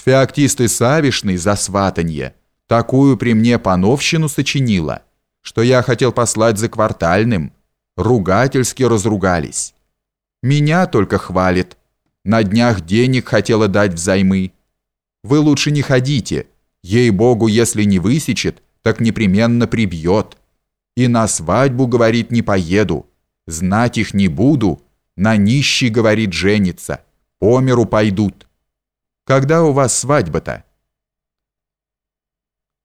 Сфеоктисты Савишной за сватанье такую при мне пановщину сочинила, что я хотел послать за квартальным. Ругательски разругались. Меня только хвалит. На днях денег хотела дать взаймы. Вы лучше не ходите. Ей-богу, если не высечет, так непременно прибьет. И на свадьбу, говорит, не поеду. Знать их не буду. На нищий, говорит, женится. По миру пойдут. Когда у вас свадьба-то?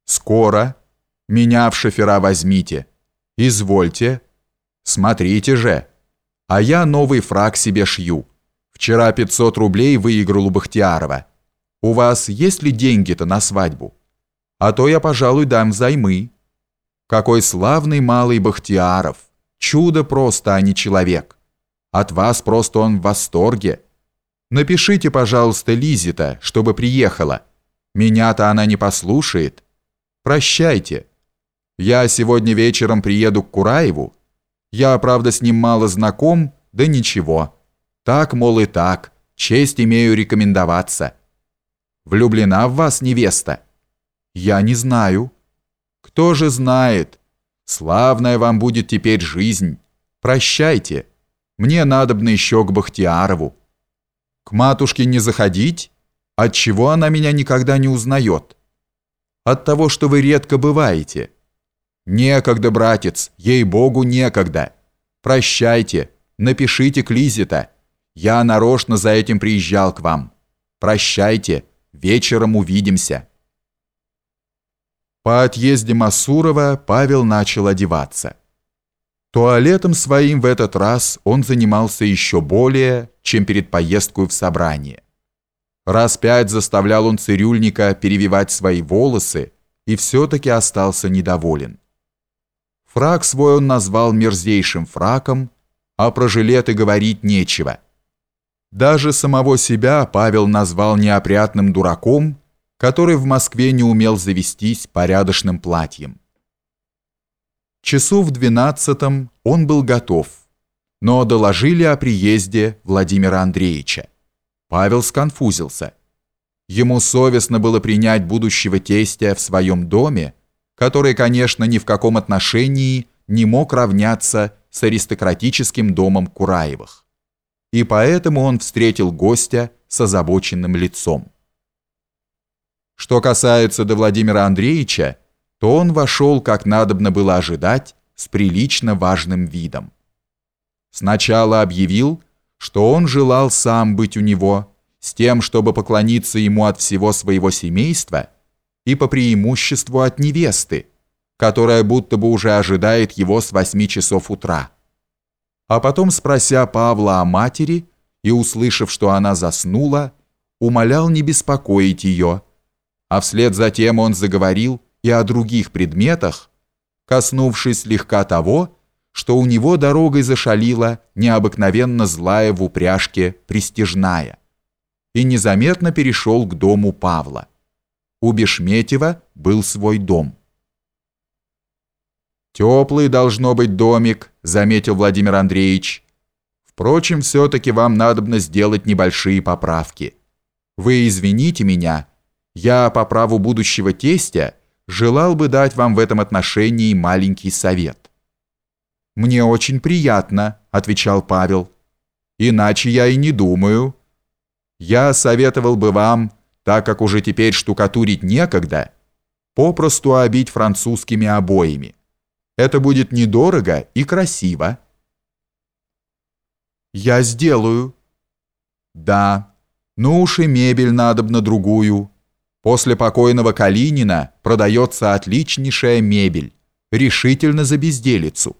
Скоро. Меня в шофера возьмите. Извольте. Смотрите же. А я новый фраг себе шью. Вчера 500 рублей выиграл у Бахтиярова. У вас есть ли деньги-то на свадьбу? А то я, пожалуй, дам взаймы. Какой славный малый Бахтияров. Чудо просто, а не человек. От вас просто он в восторге. Напишите, пожалуйста, Лизита, чтобы приехала. Меня-то она не послушает. Прощайте. Я сегодня вечером приеду к Кураеву. Я, правда, с ним мало знаком, да ничего. Так, мол, и так. Честь имею рекомендоваться. Влюблена в вас невеста? Я не знаю. Кто же знает? Славная вам будет теперь жизнь. Прощайте. Мне надобно еще к Бахтиарову. К матушке не заходить? Отчего она меня никогда не узнает? От того, что вы редко бываете. Некогда, братец, ей-богу, некогда. Прощайте, напишите к Лизе-то. Я нарочно за этим приезжал к вам. Прощайте, вечером увидимся. По отъезде Масурова Павел начал одеваться. Туалетом своим в этот раз он занимался еще более, чем перед поездкой в собрание. Раз пять заставлял он цирюльника перевивать свои волосы и все-таки остался недоволен. Фрак свой он назвал мерзейшим фраком, а про жилеты говорить нечего. Даже самого себя Павел назвал неопрятным дураком, который в Москве не умел завестись порядочным платьем. Часу в двенадцатом он был готов, но доложили о приезде Владимира Андреевича. Павел сконфузился. Ему совестно было принять будущего тестя в своем доме, который, конечно, ни в каком отношении не мог равняться с аристократическим домом Кураевых. И поэтому он встретил гостя с озабоченным лицом. Что касается до Владимира Андреевича, то он вошел, как надобно было ожидать, с прилично важным видом. Сначала объявил, что он желал сам быть у него, с тем, чтобы поклониться ему от всего своего семейства и по преимуществу от невесты, которая будто бы уже ожидает его с восьми часов утра. А потом, спрося Павла о матери и услышав, что она заснула, умолял не беспокоить ее, а вслед за тем он заговорил и о других предметах, коснувшись слегка того, что у него дорогой зашалила необыкновенно злая в упряжке пристежная, и незаметно перешел к дому Павла. У Бешметьева был свой дом. «Теплый должно быть домик», — заметил Владимир Андреевич. «Впрочем, все-таки вам надобно сделать небольшие поправки. Вы извините меня, я по праву будущего тестя желал бы дать вам в этом отношении маленький совет». «Мне очень приятно», — отвечал Павел. «Иначе я и не думаю. Я советовал бы вам, так как уже теперь штукатурить некогда, попросту обить французскими обоями. Это будет недорого и красиво». «Я сделаю». «Да, ну уж и мебель надобно другую». После покойного Калинина продается отличнейшая мебель, решительно за безделицу.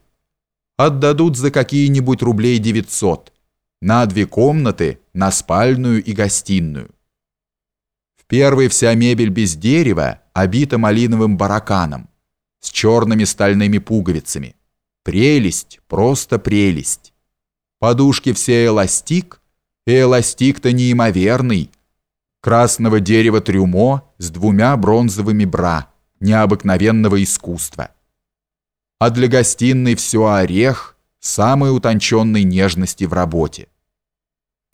Отдадут за какие-нибудь рублей 900, на две комнаты, на спальную и гостиную. В первой вся мебель без дерева, обита малиновым бараканом, с черными стальными пуговицами. Прелесть, просто прелесть. Подушки все эластик, и эластик-то неимоверный, красного дерева трюмо с двумя бронзовыми бра необыкновенного искусства. А для гостиной все орех самой утонченной нежности в работе.